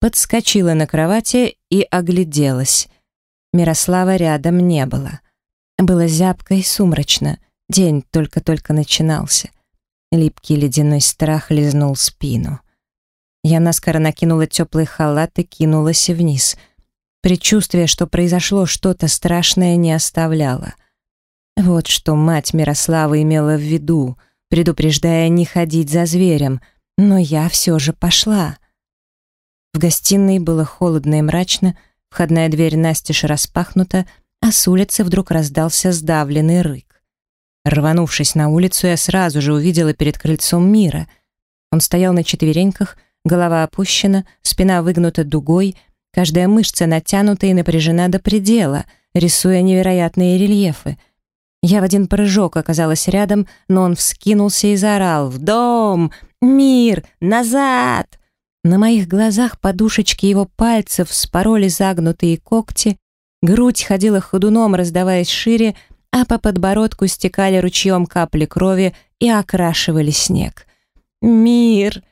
подскочила на кровати и огляделась. Мирослава рядом не было. Было зябко и сумрачно, день только-только начинался. Липкий ледяной страх лизнул спину. Я наскоро накинула теплый халат и кинулась вниз. Предчувствие, что произошло что-то страшное, не оставляло. Вот что мать Мирослава имела в виду, предупреждая не ходить за зверем, но я все же пошла. В гостиной было холодно и мрачно, входная дверь настежь распахнута, а с улицы вдруг раздался сдавленный рык. Рванувшись на улицу, я сразу же увидела перед крыльцом мира. Он стоял на четвереньках, голова опущена, спина выгнута дугой, каждая мышца натянута и напряжена до предела, рисуя невероятные рельефы. Я в один прыжок оказалась рядом, но он вскинулся и заорал «В дом! Мир! Назад!» На моих глазах подушечки его пальцев вспороли загнутые когти, грудь ходила ходуном, раздаваясь шире, а по подбородку стекали ручьем капли крови и окрашивали снег. «Мир!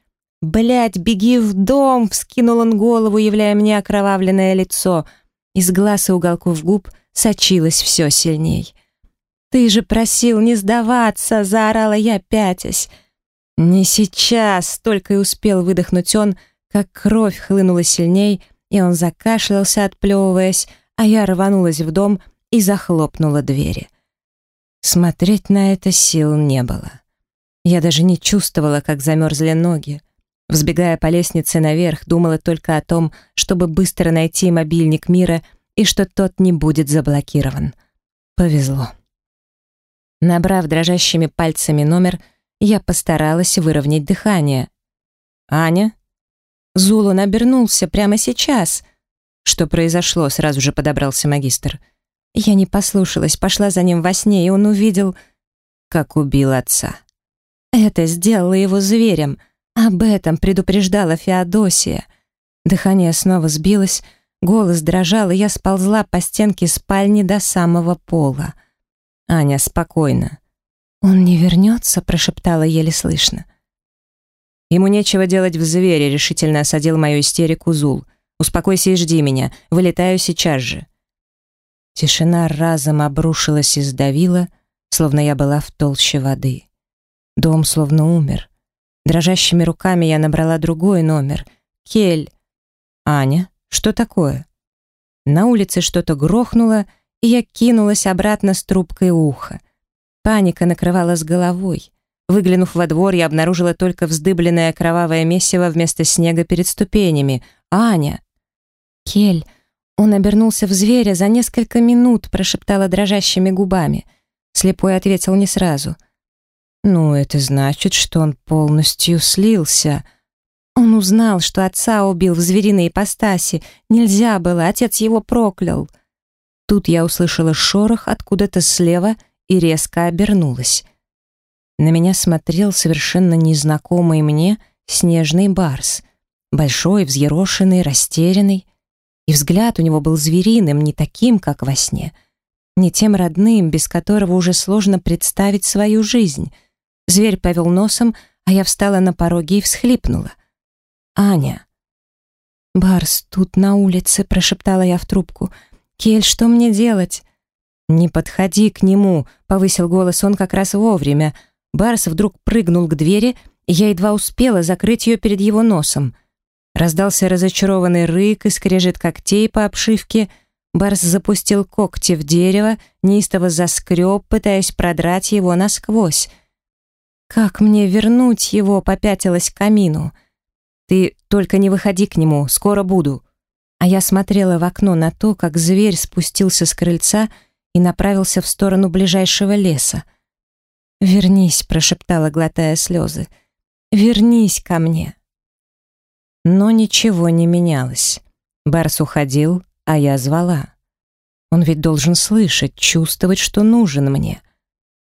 Блядь, беги в дом!» — вскинул он голову, являя мне окровавленное лицо. Из глаз и уголков губ сочилось все сильней. «Ты же просил не сдаваться!» — заорала я, пятясь. «Не сейчас!» — только и успел выдохнуть он, как кровь хлынула сильней, и он закашлялся, отплевываясь, а я рванулась в дом и захлопнула двери. Смотреть на это сил не было. Я даже не чувствовала, как замерзли ноги. Взбегая по лестнице наверх, думала только о том, чтобы быстро найти мобильник мира и что тот не будет заблокирован. Повезло. Набрав дрожащими пальцами номер, я постаралась выровнять дыхание. «Аня?» Зулун обернулся прямо сейчас. Что произошло, сразу же подобрался магистр. Я не послушалась, пошла за ним во сне, и он увидел, как убил отца. Это сделало его зверем. Об этом предупреждала Феодосия. Дыхание снова сбилось, голос дрожал, и я сползла по стенке спальни до самого пола. «Аня, спокойно. «Он не вернется?» — прошептала еле слышно. «Ему нечего делать в звере», — решительно осадил мою истерику Зул. «Успокойся и жди меня. Вылетаю сейчас же». Тишина разом обрушилась и сдавила, словно я была в толще воды. Дом словно умер. Дрожащими руками я набрала другой номер. «Кель». «Аня, что такое?» На улице что-то грохнуло, и я кинулась обратно с трубкой уха. Паника накрывала с головой. Выглянув во двор, я обнаружила только вздыбленное кровавое месиво вместо снега перед ступенями. «Аня!» «Кель!» Он обернулся в зверя за несколько минут, прошептала дрожащими губами. Слепой ответил не сразу. «Ну, это значит, что он полностью слился». Он узнал, что отца убил в звериной ипостаси. Нельзя было, отец его проклял. Тут я услышала шорох откуда-то слева — и резко обернулась. На меня смотрел совершенно незнакомый мне снежный барс, большой, взъерошенный, растерянный, и взгляд у него был звериным, не таким, как во сне, не тем родным, без которого уже сложно представить свою жизнь. Зверь повел носом, а я встала на пороге и всхлипнула. «Аня!» «Барс, тут на улице», — прошептала я в трубку. «Кель, что мне делать?» «Не подходи к нему», — повысил голос он как раз вовремя. Барс вдруг прыгнул к двери, и я едва успела закрыть ее перед его носом. Раздался разочарованный рык и скрежет когтей по обшивке. Барс запустил когти в дерево, неистово заскреб, пытаясь продрать его насквозь. «Как мне вернуть его?» — попятилась к камину. «Ты только не выходи к нему, скоро буду». А я смотрела в окно на то, как зверь спустился с крыльца — и направился в сторону ближайшего леса. «Вернись», — прошептала, глотая слезы. «Вернись ко мне». Но ничего не менялось. Барс уходил, а я звала. Он ведь должен слышать, чувствовать, что нужен мне.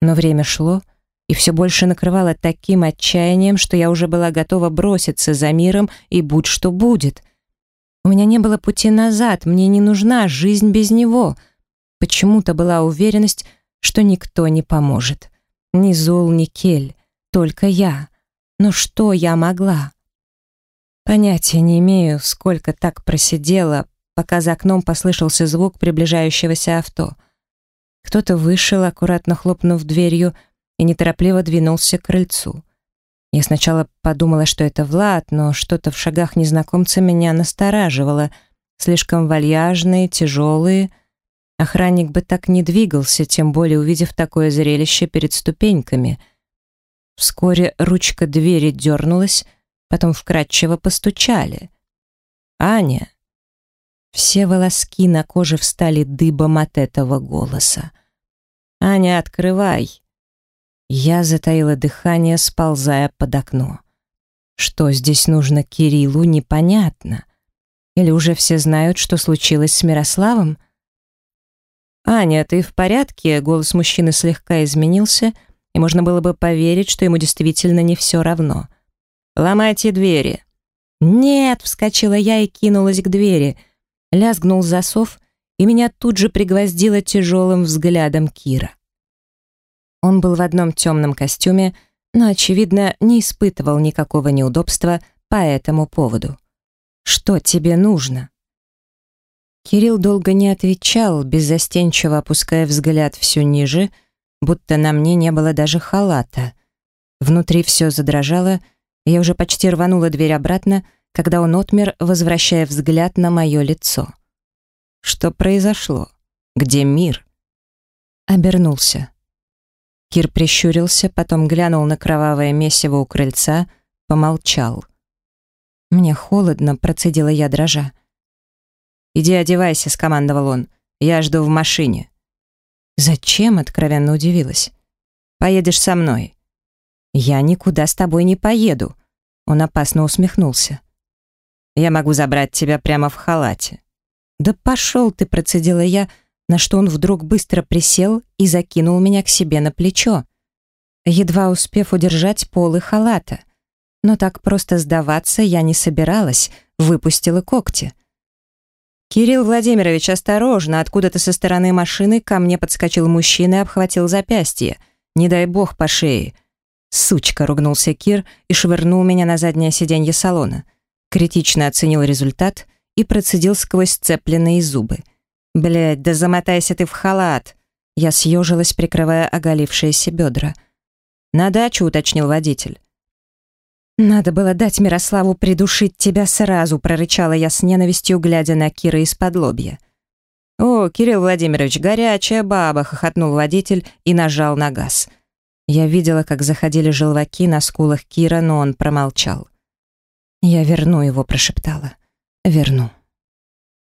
Но время шло, и все больше накрывало таким отчаянием, что я уже была готова броситься за миром и будь что будет. У меня не было пути назад, мне не нужна жизнь без него — Почему-то была уверенность, что никто не поможет. Ни Зул, ни Кель, только я. Но что я могла? Понятия не имею, сколько так просидела, пока за окном послышался звук приближающегося авто. Кто-то вышел, аккуратно хлопнув дверью, и неторопливо двинулся к крыльцу. Я сначала подумала, что это Влад, но что-то в шагах незнакомца меня настораживало. Слишком вальяжные, тяжелые. Охранник бы так не двигался, тем более увидев такое зрелище перед ступеньками. Вскоре ручка двери дернулась, потом вкратчиво постучали. «Аня!» Все волоски на коже встали дыбом от этого голоса. «Аня, открывай!» Я затаила дыхание, сползая под окно. Что здесь нужно Кириллу, непонятно. Или уже все знают, что случилось с Мирославом? «Аня, ты в порядке?» Голос мужчины слегка изменился, и можно было бы поверить, что ему действительно не все равно. «Ломайте двери!» «Нет!» — вскочила я и кинулась к двери. Лязгнул засов, и меня тут же пригвоздило тяжелым взглядом Кира. Он был в одном темном костюме, но, очевидно, не испытывал никакого неудобства по этому поводу. «Что тебе нужно?» Кирилл долго не отвечал, беззастенчиво опуская взгляд все ниже, будто на мне не было даже халата. Внутри все задрожало, и я уже почти рванула дверь обратно, когда он отмер, возвращая взгляд на мое лицо. «Что произошло? Где мир?» Обернулся. Кир прищурился, потом глянул на кровавое месиво у крыльца, помолчал. «Мне холодно», — процедила я дрожа. «Иди одевайся», — скомандовал он. «Я жду в машине». «Зачем?» — откровенно удивилась. «Поедешь со мной». «Я никуда с тобой не поеду», — он опасно усмехнулся. «Я могу забрать тебя прямо в халате». «Да пошел ты», — процедила я, — на что он вдруг быстро присел и закинул меня к себе на плечо, едва успев удержать полы халата. Но так просто сдаваться я не собиралась, выпустила когти. «Кирилл Владимирович, осторожно!» Откуда-то со стороны машины ко мне подскочил мужчина и обхватил запястье. «Не дай бог по шее!» «Сучка!» — ругнулся Кир и швырнул меня на заднее сиденье салона. Критично оценил результат и процедил сквозь сцепленные зубы. «Блядь, да замотайся ты в халат!» Я съежилась, прикрывая оголившиеся бедра. «На дачу», — уточнил водитель. «Надо было дать Мирославу придушить тебя сразу», — прорычала я с ненавистью, глядя на Кира из-под лобья. «О, Кирилл Владимирович, горячая баба!» — хохотнул водитель и нажал на газ. Я видела, как заходили желваки на скулах Кира, но он промолчал. «Я верну его», — прошептала. «Верну».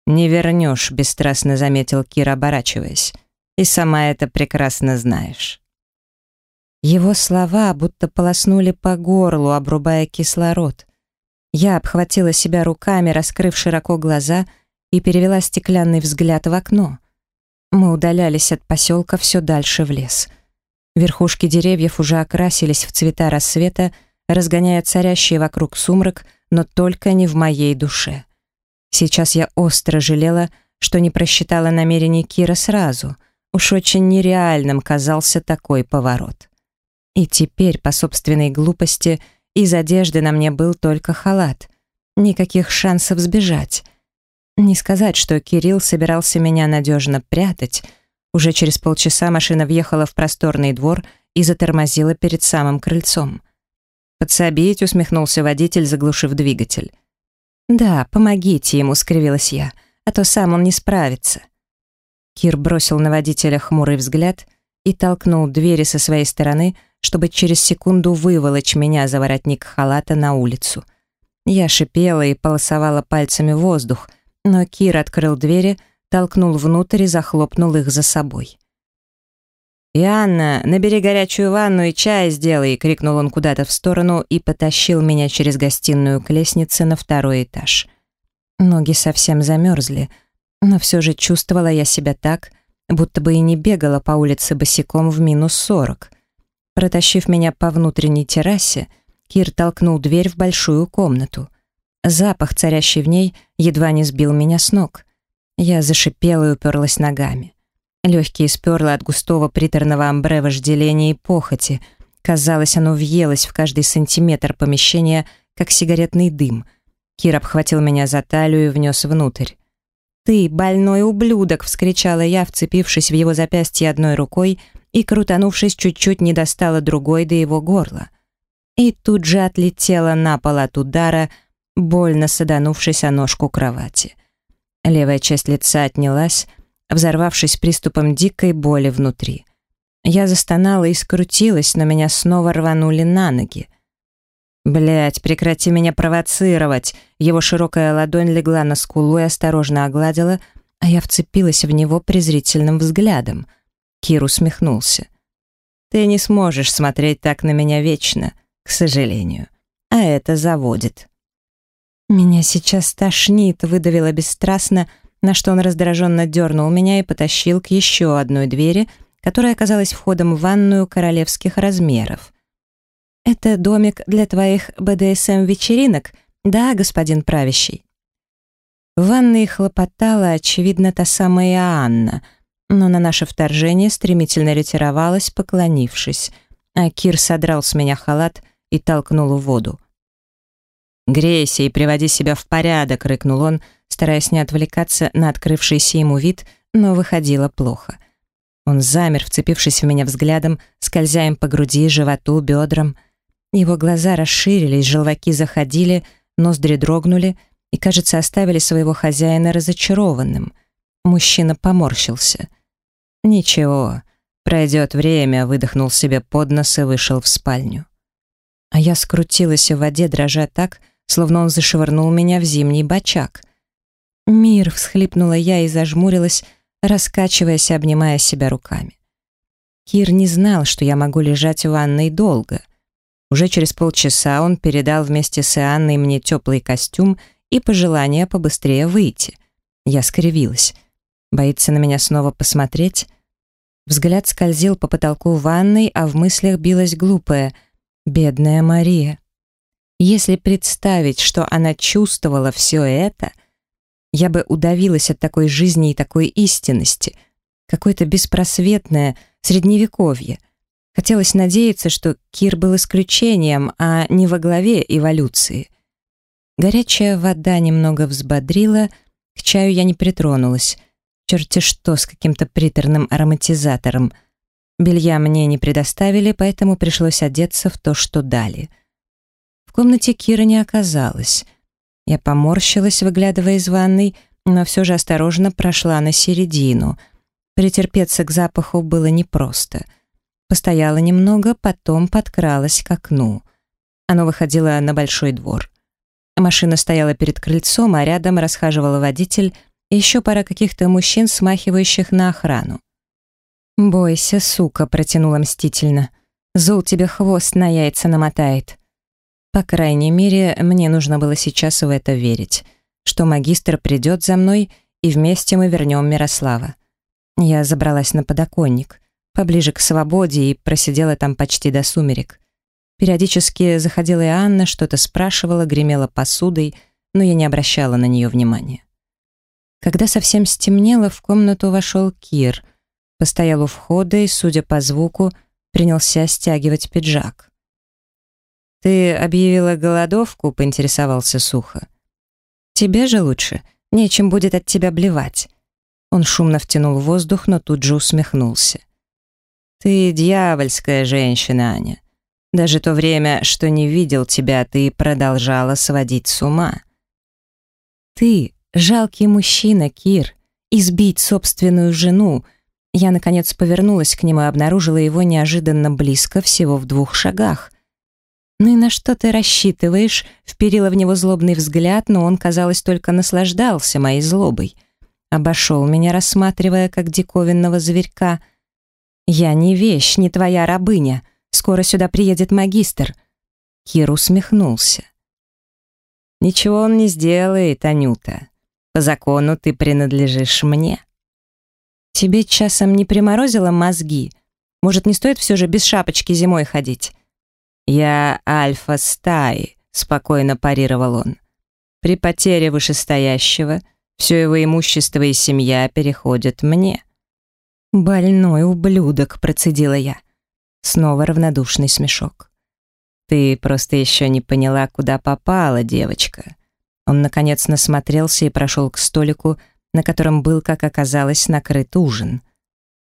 «Не вернешь», — бесстрастно заметил Кир, оборачиваясь. «И сама это прекрасно знаешь». Его слова будто полоснули по горлу, обрубая кислород. Я обхватила себя руками, раскрыв широко глаза, и перевела стеклянный взгляд в окно. Мы удалялись от поселка все дальше в лес. Верхушки деревьев уже окрасились в цвета рассвета, разгоняя царящий вокруг сумрак, но только не в моей душе. Сейчас я остро жалела, что не просчитала намерений Кира сразу. Уж очень нереальным казался такой поворот. И теперь, по собственной глупости, из одежды на мне был только халат. Никаких шансов сбежать. Не сказать, что Кирилл собирался меня надежно прятать. Уже через полчаса машина въехала в просторный двор и затормозила перед самым крыльцом. «Подсобить», — усмехнулся водитель, заглушив двигатель. «Да, помогите ему», — скривилась я, «а то сам он не справится». Кир бросил на водителя хмурый взгляд и толкнул двери со своей стороны, чтобы через секунду выволочь меня за воротник халата на улицу. Я шипела и полосовала пальцами воздух, но Кир открыл двери, толкнул внутрь и захлопнул их за собой. «Ианна, набери горячую ванну и чай сделай!» — крикнул он куда-то в сторону и потащил меня через гостиную к лестнице на второй этаж. Ноги совсем замерзли, но все же чувствовала я себя так, будто бы и не бегала по улице босиком в минус сорок. Протащив меня по внутренней террасе, Кир толкнул дверь в большую комнату. Запах, царящий в ней, едва не сбил меня с ног. Я зашипела и уперлась ногами. Легкие сперло от густого приторного амбре вожделения и похоти. Казалось, оно въелось в каждый сантиметр помещения, как сигаретный дым. Кир обхватил меня за талию и внес внутрь. «Ты, больной ублюдок!» — вскричала я, вцепившись в его запястье одной рукой и, крутанувшись, чуть-чуть не достала другой до его горла. И тут же отлетела на пол от удара, больно саданувшись о ножку кровати. Левая часть лица отнялась, взорвавшись приступом дикой боли внутри. Я застонала и скрутилась, но меня снова рванули на ноги. Блять, прекрати меня провоцировать!» Его широкая ладонь легла на скулу и осторожно огладила, а я вцепилась в него презрительным взглядом. Кир усмехнулся. «Ты не сможешь смотреть так на меня вечно, к сожалению. А это заводит». «Меня сейчас тошнит», — выдавила бесстрастно, на что он раздраженно дернул меня и потащил к еще одной двери, которая оказалась входом в ванную королевских размеров. «Это домик для твоих БДСМ-вечеринок, да, господин правящий?» В ванной хлопотала, очевидно, та самая Анна, но на наше вторжение стремительно ретировалась, поклонившись, а Кир содрал с меня халат и толкнул в воду. «Грейся и приводи себя в порядок», — рыкнул он, стараясь не отвлекаться на открывшийся ему вид, но выходило плохо. Он замер, вцепившись в меня взглядом, скользя им по груди, животу, бедрам. Его глаза расширились, желваки заходили, ноздри дрогнули и, кажется, оставили своего хозяина разочарованным. Мужчина поморщился. «Ничего, пройдет время», — выдохнул себе под нос и вышел в спальню. А я скрутилась в воде, дрожа так, словно он зашвырнул меня в зимний бачак. «Мир!» — всхлипнула я и зажмурилась, раскачиваясь обнимая себя руками. Кир не знал, что я могу лежать в ванной долго. Уже через полчаса он передал вместе с Анной мне теплый костюм и пожелание побыстрее выйти. Я скривилась. Боится на меня снова посмотреть? Взгляд скользил по потолку ванной, а в мыслях билась глупая. Бедная Мария. Если представить, что она чувствовала все это, я бы удавилась от такой жизни и такой истинности. Какое-то беспросветное средневековье. Хотелось надеяться, что Кир был исключением, а не во главе эволюции. Горячая вода немного взбодрила, к чаю я не притронулась. Черти что, с каким-то приторным ароматизатором. Белья мне не предоставили, поэтому пришлось одеться в то, что дали — комнате Кира не оказалось. Я поморщилась, выглядывая из ванной, но все же осторожно прошла на середину. Претерпеться к запаху было непросто. Постояла немного, потом подкралась к окну. Оно выходило на большой двор. Машина стояла перед крыльцом, а рядом расхаживал водитель и еще пара каких-то мужчин, смахивающих на охрану. «Бойся, сука», — протянула мстительно. «Зул тебе хвост на яйца намотает». По крайней мере, мне нужно было сейчас в это верить, что магистр придет за мной, и вместе мы вернем Мирослава. Я забралась на подоконник, поближе к свободе, и просидела там почти до сумерек. Периодически заходила и Анна, что-то спрашивала, гремела посудой, но я не обращала на нее внимания. Когда совсем стемнело, в комнату вошел Кир, постоял у входа и, судя по звуку, принялся стягивать пиджак. «Ты объявила голодовку?» — поинтересовался сухо. «Тебе же лучше. Нечем будет от тебя блевать». Он шумно втянул воздух, но тут же усмехнулся. «Ты дьявольская женщина, Аня. Даже то время, что не видел тебя, ты продолжала сводить с ума». «Ты — жалкий мужчина, Кир. Избить собственную жену». Я, наконец, повернулась к нему и обнаружила его неожиданно близко, всего в двух шагах — «Ну и на что ты рассчитываешь?» Вперила в него злобный взгляд, но он, казалось, только наслаждался моей злобой. Обошел меня, рассматривая, как диковинного зверька. «Я не вещь, не твоя рабыня. Скоро сюда приедет магистр». Кир усмехнулся. «Ничего он не сделает, Анюта. По закону ты принадлежишь мне». «Тебе часом не приморозило мозги? Может, не стоит все же без шапочки зимой ходить?» «Я альфа стаи», — спокойно парировал он. «При потере вышестоящего все его имущество и семья переходят мне». «Больной ублюдок», — процедила я. Снова равнодушный смешок. «Ты просто еще не поняла, куда попала, девочка». Он, наконец, насмотрелся и прошел к столику, на котором был, как оказалось, накрыт ужин.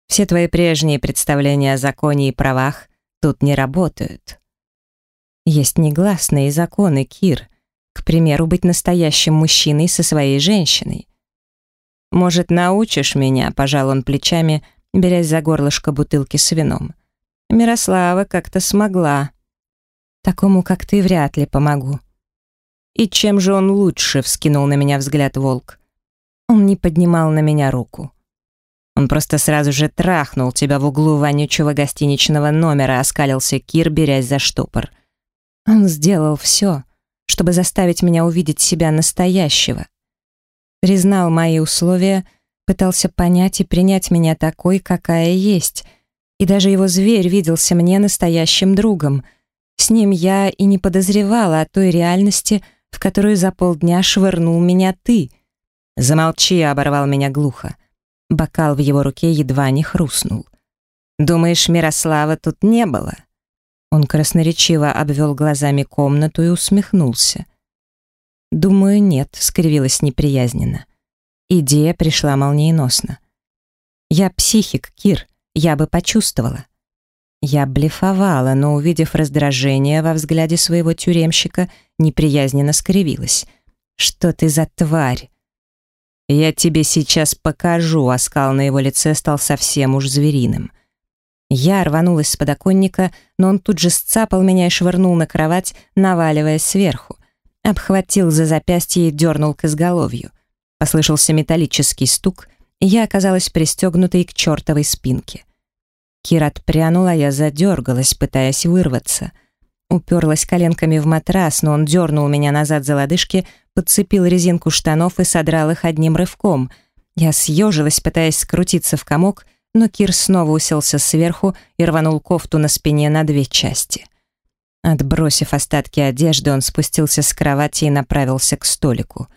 Все твои прежние представления о законе и правах тут не работают. Есть негласные законы, Кир. К примеру, быть настоящим мужчиной со своей женщиной. «Может, научишь меня?» — пожал он плечами, берясь за горлышко бутылки с вином. «Мирослава как-то смогла. Такому, как ты, вряд ли помогу». «И чем же он лучше?» — вскинул на меня взгляд волк. Он не поднимал на меня руку. Он просто сразу же трахнул тебя в углу вонючего гостиничного номера, оскалился Кир, берясь за штопор. Он сделал все, чтобы заставить меня увидеть себя настоящего. Признал мои условия, пытался понять и принять меня такой, какая есть. И даже его зверь виделся мне настоящим другом. С ним я и не подозревала о той реальности, в которую за полдня швырнул меня ты. «Замолчи», — оборвал меня глухо. Бокал в его руке едва не хрустнул. «Думаешь, Мирослава тут не было?» Он красноречиво обвел глазами комнату и усмехнулся. «Думаю, нет», — скривилась неприязненно. Идея пришла молниеносно. «Я психик, Кир, я бы почувствовала». Я блефовала, но, увидев раздражение во взгляде своего тюремщика, неприязненно скривилась. «Что ты за тварь?» «Я тебе сейчас покажу», — оскал на его лице стал совсем уж звериным. Я рванулась с подоконника, но он тут же сцапал меня и швырнул на кровать, наваливаясь сверху. Обхватил за запястье и дернул к изголовью. Послышался металлический стук, и я оказалась пристегнутой к чертовой спинке. Кир отпрянул, а я задергалась, пытаясь вырваться. Уперлась коленками в матрас, но он дернул меня назад за лодыжки, подцепил резинку штанов и содрал их одним рывком. Я съежилась, пытаясь скрутиться в комок, но Кир снова уселся сверху и рванул кофту на спине на две части. Отбросив остатки одежды, он спустился с кровати и направился к столику.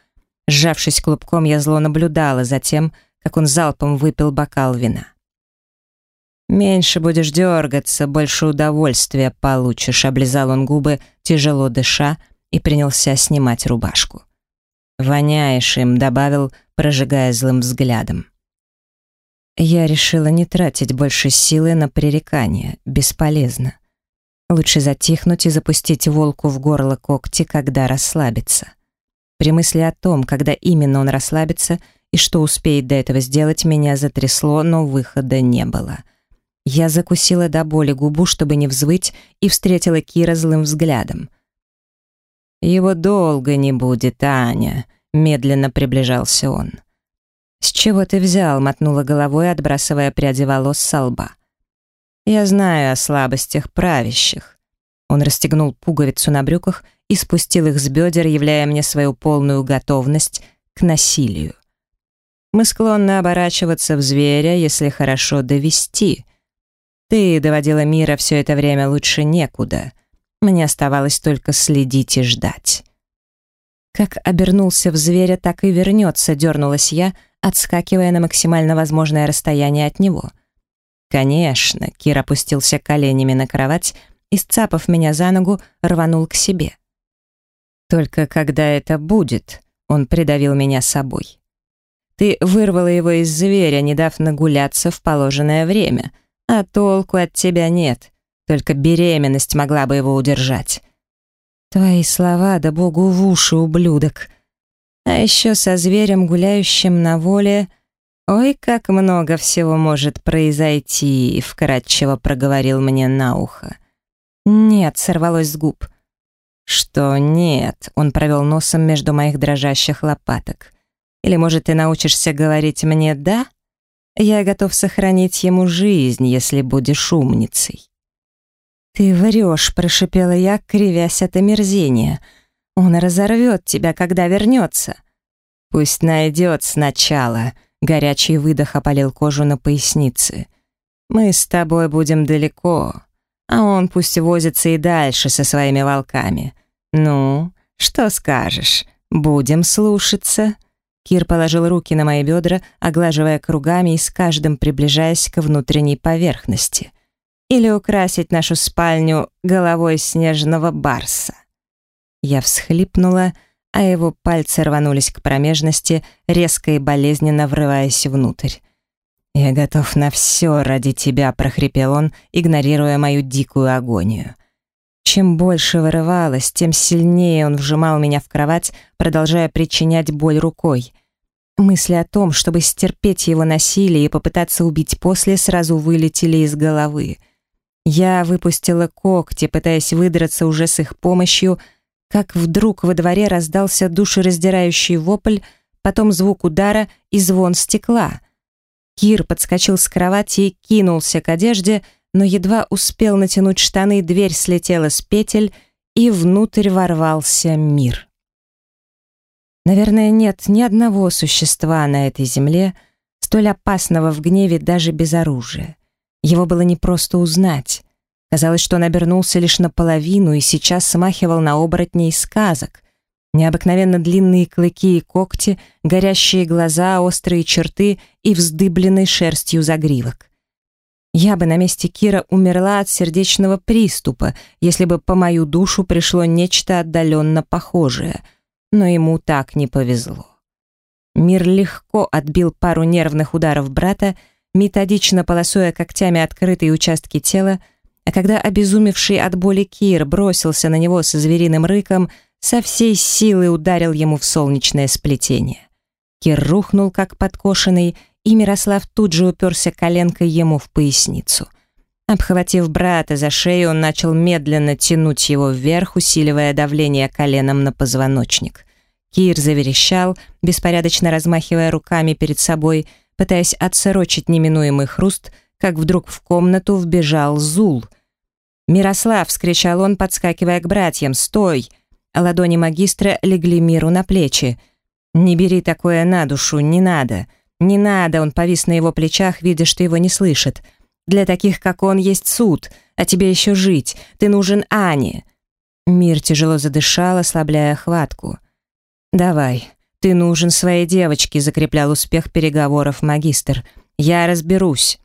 Сжавшись клубком, я зло наблюдала за тем, как он залпом выпил бокал вина. «Меньше будешь дергаться, больше удовольствия получишь», — облизал он губы, тяжело дыша, и принялся снимать рубашку. «Воняешь им», — добавил, прожигая злым взглядом. Я решила не тратить больше силы на пререкание, бесполезно. Лучше затихнуть и запустить волку в горло когти, когда расслабится. При мысли о том, когда именно он расслабится и что успеет до этого сделать, меня затрясло, но выхода не было. Я закусила до боли губу, чтобы не взвыть, и встретила Кира злым взглядом. «Его долго не будет, Аня», — медленно приближался он. «С чего ты взял?» — мотнула головой, отбрасывая пряди волос со лба. «Я знаю о слабостях правящих». Он расстегнул пуговицу на брюках и спустил их с бедер, являя мне свою полную готовность к насилию. Мы склонны оборачиваться в зверя, если хорошо довести. Ты доводила мира все это время лучше некуда. Мне оставалось только следить и ждать. Как обернулся в зверя, так и вернется, дернулась я, отскакивая на максимально возможное расстояние от него. Конечно, Кир опустился коленями на кровать и, сцапав меня за ногу, рванул к себе. Только когда это будет, он придавил меня собой. Ты вырвала его из зверя, не дав нагуляться в положенное время, а толку от тебя нет. Только беременность могла бы его удержать. Твои слова, да богу в уши, ублюдок. А еще со зверем, гуляющим на воле... «Ой, как много всего может произойти», — вкратчиво проговорил мне на ухо. «Нет», — сорвалось с губ. «Что нет?» — он провел носом между моих дрожащих лопаток. «Или, может, ты научишься говорить мне «да»? Я готов сохранить ему жизнь, если будешь умницей». «Ты врешь», — прошипела я, кривясь от омерзения. Он разорвет тебя, когда вернется. Пусть найдет сначала. Горячий выдох опалил кожу на пояснице. Мы с тобой будем далеко, а он пусть возится и дальше со своими волками. Ну, что скажешь? Будем слушаться. Кир положил руки на мои бедра, оглаживая кругами и с каждым приближаясь к внутренней поверхности. Или украсить нашу спальню головой снежного барса. Я всхлипнула, а его пальцы рванулись к промежности, резко и болезненно врываясь внутрь. «Я готов на все ради тебя», — прохрипел он, игнорируя мою дикую агонию. Чем больше вырывалось, тем сильнее он вжимал меня в кровать, продолжая причинять боль рукой. Мысли о том, чтобы стерпеть его насилие и попытаться убить после, сразу вылетели из головы. Я выпустила когти, пытаясь выдраться уже с их помощью, как вдруг во дворе раздался душераздирающий вопль, потом звук удара и звон стекла. Кир подскочил с кровати и кинулся к одежде, но едва успел натянуть штаны, дверь слетела с петель, и внутрь ворвался мир. Наверное, нет ни одного существа на этой земле, столь опасного в гневе даже без оружия. Его было не просто узнать. Казалось, что он обернулся лишь наполовину и сейчас смахивал на оборотней сказок. Необыкновенно длинные клыки и когти, горящие глаза, острые черты и вздыбленный шерстью загривок. Я бы на месте Кира умерла от сердечного приступа, если бы по мою душу пришло нечто отдаленно похожее. Но ему так не повезло. Мир легко отбил пару нервных ударов брата, методично полосуя когтями открытые участки тела, а когда обезумевший от боли Кир бросился на него со звериным рыком, со всей силы ударил ему в солнечное сплетение. Кир рухнул, как подкошенный, и Мирослав тут же уперся коленкой ему в поясницу. Обхватив брата за шею, он начал медленно тянуть его вверх, усиливая давление коленом на позвоночник. Кир заверещал, беспорядочно размахивая руками перед собой, пытаясь отсрочить неминуемый хруст, как вдруг в комнату вбежал Зул. «Мирослав!» — вскричал он, подскакивая к братьям. «Стой!» Ладони магистра легли миру на плечи. «Не бери такое на душу, не надо!» «Не надо!» — он повис на его плечах, видя, что его не слышит. «Для таких, как он, есть суд, а тебе еще жить. Ты нужен Ане!» Мир тяжело задышал, ослабляя хватку. «Давай, ты нужен своей девочке», — закреплял успех переговоров магистр. «Я разберусь».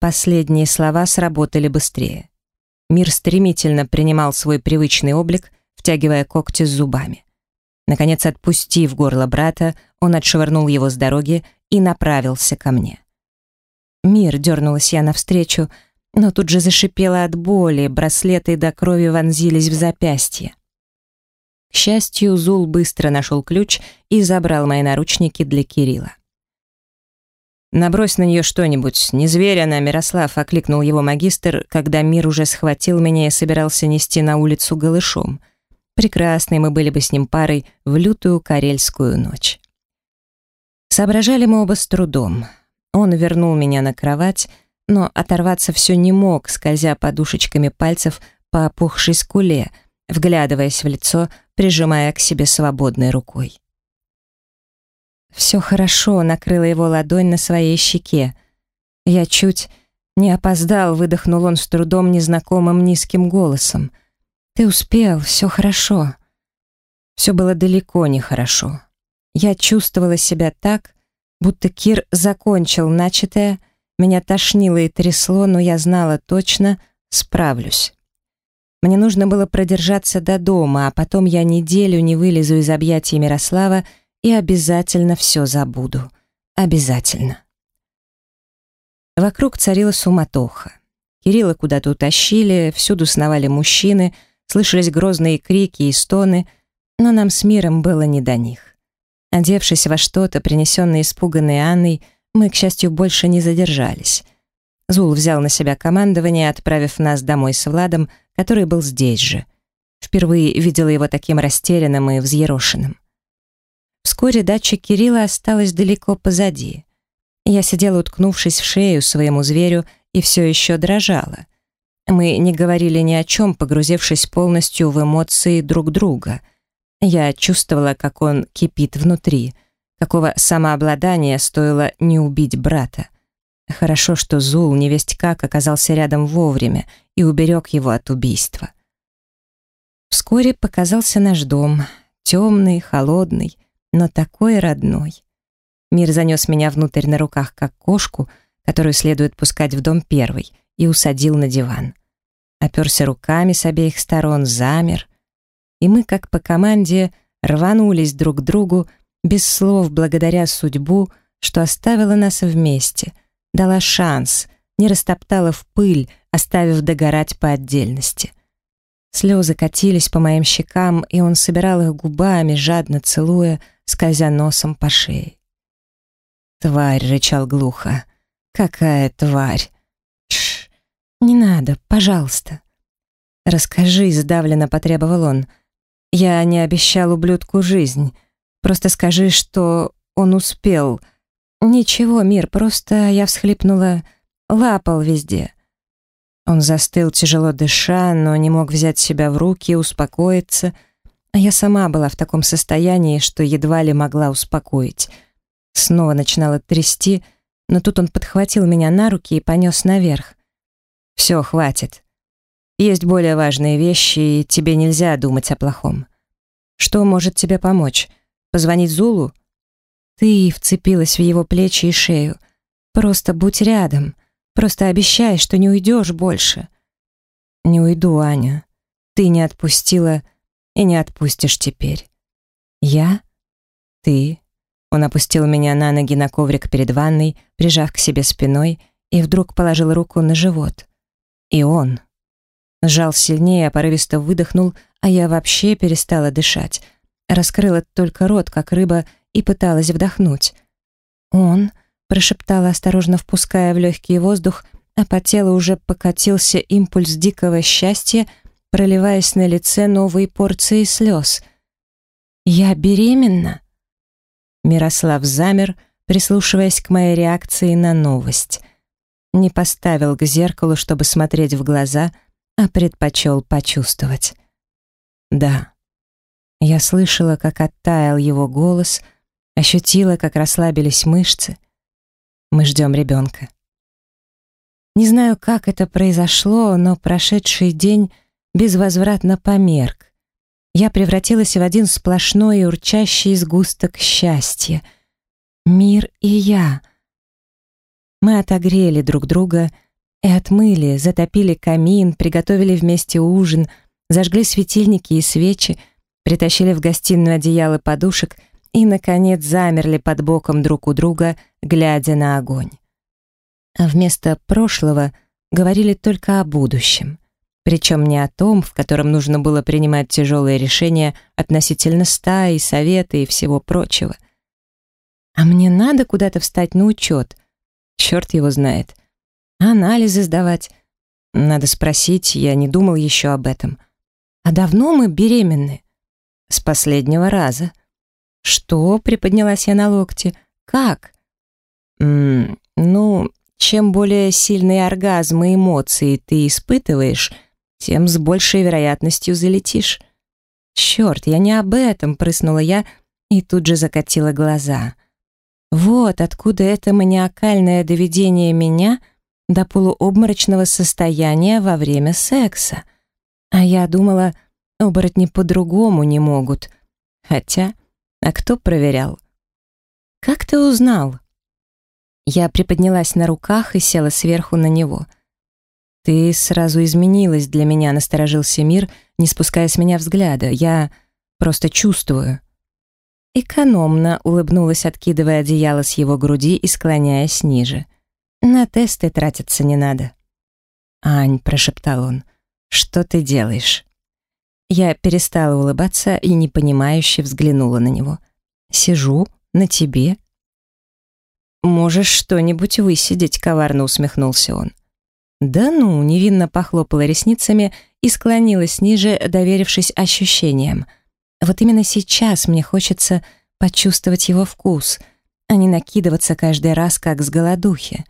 Последние слова сработали быстрее. Мир стремительно принимал свой привычный облик, втягивая когти с зубами. Наконец, отпустив горло брата, он отшвырнул его с дороги и направился ко мне. Мир дернулась я навстречу, но тут же зашипела от боли, браслеты до крови вонзились в запястье. К счастью, Зул быстро нашел ключ и забрал мои наручники для Кирилла. «Набрось на нее что-нибудь, не зверь она, Мирослав», — окликнул его магистр, когда мир уже схватил меня и собирался нести на улицу голышом. Прекрасной мы были бы с ним парой в лютую карельскую ночь. Соображали мы оба с трудом. Он вернул меня на кровать, но оторваться все не мог, скользя подушечками пальцев по опухшей скуле, вглядываясь в лицо, прижимая к себе свободной рукой. «Все хорошо», — накрыла его ладонь на своей щеке. Я чуть не опоздал, выдохнул он с трудом незнакомым низким голосом. «Ты успел, все хорошо». Все было далеко не хорошо. Я чувствовала себя так, будто Кир закончил начатое, меня тошнило и трясло, но я знала точно, справлюсь. Мне нужно было продержаться до дома, а потом я неделю не вылезу из объятий Мирослава и обязательно все забуду. Обязательно. Вокруг царила суматоха. Кирилла куда-то утащили, всюду сновали мужчины, слышались грозные крики и стоны, но нам с миром было не до них. Одевшись во что-то, принесенное испуганной Анной, мы, к счастью, больше не задержались. Зул взял на себя командование, отправив нас домой с Владом, который был здесь же. Впервые видела его таким растерянным и взъерошенным. Вскоре дача Кирилла осталась далеко позади. Я сидела, уткнувшись в шею своему зверю, и все еще дрожала. Мы не говорили ни о чем, погрузившись полностью в эмоции друг друга. Я чувствовала, как он кипит внутри, какого самообладания стоило не убить брата. Хорошо, что Зул, невесть как, оказался рядом вовремя и уберег его от убийства. Вскоре показался наш дом, темный, холодный, но такой родной. Мир занес меня внутрь на руках, как кошку, которую следует пускать в дом первый, и усадил на диван. Оперся руками с обеих сторон, замер, и мы, как по команде, рванулись друг к другу, без слов благодаря судьбу, что оставила нас вместе, дала шанс, не растоптала в пыль, оставив догорать по отдельности. Слезы катились по моим щекам, и он собирал их губами, жадно целуя, скользя носом по шее. «Тварь!» — рычал глухо. «Какая тварь!» «Тш! Не надо, пожалуйста!» «Расскажи», — сдавленно потребовал он. «Я не обещал ублюдку жизнь. Просто скажи, что он успел. Ничего, мир, просто я всхлипнула, лапал везде». Он застыл, тяжело дыша, но не мог взять себя в руки, успокоиться. А я сама была в таком состоянии, что едва ли могла успокоить. Снова начинала трясти, но тут он подхватил меня на руки и понес наверх. «Все, хватит. Есть более важные вещи, и тебе нельзя думать о плохом. Что может тебе помочь? Позвонить Зулу?» Ты вцепилась в его плечи и шею. «Просто будь рядом. Просто обещай, что не уйдешь больше». «Не уйду, Аня. Ты не отпустила и не отпустишь теперь». «Я? Ты?» Он опустил меня на ноги на коврик перед ванной, прижав к себе спиной, и вдруг положил руку на живот. И он. Сжал сильнее, порывисто выдохнул, а я вообще перестала дышать. Раскрыла только рот, как рыба, и пыталась вдохнуть. «Он», — прошептала, осторожно впуская в легкий воздух, а по телу уже покатился импульс дикого счастья, проливаясь на лице новой порции слез. «Я беременна?» Мирослав замер, прислушиваясь к моей реакции на новость. Не поставил к зеркалу, чтобы смотреть в глаза, а предпочел почувствовать. Да. Я слышала, как оттаял его голос, ощутила, как расслабились мышцы. Мы ждем ребенка. Не знаю, как это произошло, но прошедший день безвозвратно померк. Я превратилась в один сплошной и урчащий сгусток счастья. Мир и я. Мы отогрели друг друга и отмыли, затопили камин, приготовили вместе ужин, зажгли светильники и свечи, притащили в гостиную одеяло подушек и, наконец, замерли под боком друг у друга, глядя на огонь. А вместо прошлого говорили только о будущем. Причем не о том, в котором нужно было принимать тяжелые решения относительно стаи, совета и всего прочего. А мне надо куда-то встать на учет. Черт его знает. Анализы сдавать. Надо спросить, я не думал еще об этом. А давно мы беременны? С последнего раза. Что? Приподнялась я на локте. Как? М -м, ну, чем более сильные оргазмы и эмоции ты испытываешь, тем с большей вероятностью залетишь. Черт, я не об этом, прыснула я и тут же закатила глаза. Вот откуда это маниакальное доведение меня до полуобморочного состояния во время секса. А я думала, оборотни по-другому не могут. Хотя, а кто проверял? «Как ты узнал?» Я приподнялась на руках и села сверху на него — «Ты сразу изменилась для меня», — насторожился мир, не спуская с меня взгляда. «Я просто чувствую». Экономно улыбнулась, откидывая одеяло с его груди и склоняясь ниже. «На тесты тратиться не надо». «Ань», — прошептал он, — «что ты делаешь?» Я перестала улыбаться и непонимающе взглянула на него. «Сижу на тебе». «Можешь что-нибудь высидеть», — коварно усмехнулся он. «Да ну!» — невинно похлопала ресницами и склонилась ниже, доверившись ощущениям. «Вот именно сейчас мне хочется почувствовать его вкус, а не накидываться каждый раз, как с голодухи.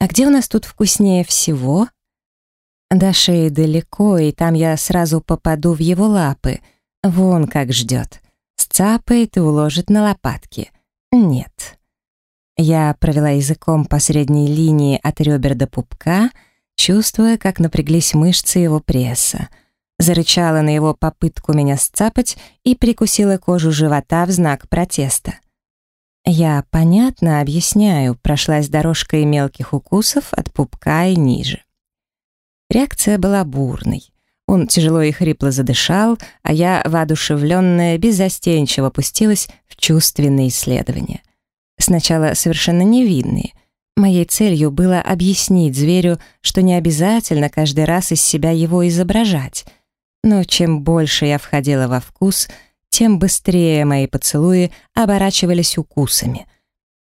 А где у нас тут вкуснее всего?» До шеи далеко, и там я сразу попаду в его лапы. Вон как ждет. Сцапает и уложит на лопатки. Нет. Я провела языком по средней линии от ребер до пупка — чувствуя, как напряглись мышцы его пресса. Зарычала на его попытку меня сцапать и прикусила кожу живота в знак протеста. Я понятно объясняю, прошлась дорожкой мелких укусов от пупка и ниже. Реакция была бурной. Он тяжело и хрипло задышал, а я, воодушевленная, беззастенчиво пустилась в чувственные исследования. Сначала совершенно невинные. Моей целью было объяснить зверю, что не обязательно каждый раз из себя его изображать. Но чем больше я входила во вкус, тем быстрее мои поцелуи оборачивались укусами.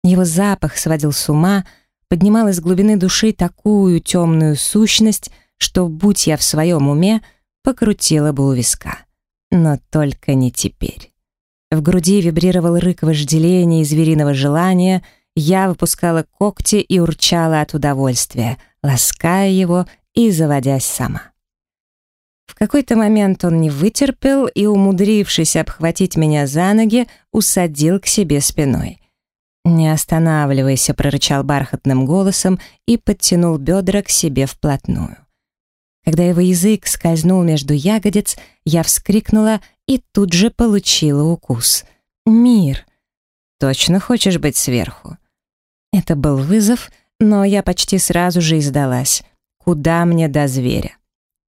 Его запах сводил с ума, поднимал из глубины души такую темную сущность, что, будь я в своем уме, покрутила бы у виска. Но только не теперь. В груди вибрировал рык вожделения и звериного желания, я выпускала когти и урчала от удовольствия, лаская его и заводясь сама. В какой-то момент он не вытерпел и, умудрившись обхватить меня за ноги, усадил к себе спиной. «Не останавливайся», — прорычал бархатным голосом и подтянул бедра к себе вплотную. Когда его язык скользнул между ягодиц, я вскрикнула и тут же получила укус. «Мир! Точно хочешь быть сверху?» Это был вызов, но я почти сразу же издалась. Куда мне до зверя?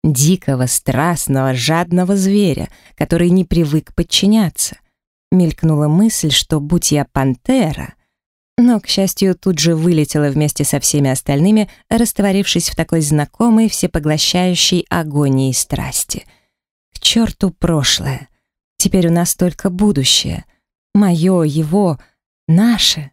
Дикого, страстного, жадного зверя, который не привык подчиняться. Мелькнула мысль, что будь я пантера — но, к счастью, тут же вылетела вместе со всеми остальными, растворившись в такой знакомой всепоглощающей агонии страсти. К черту прошлое. Теперь у нас только будущее. Мое, его, наше.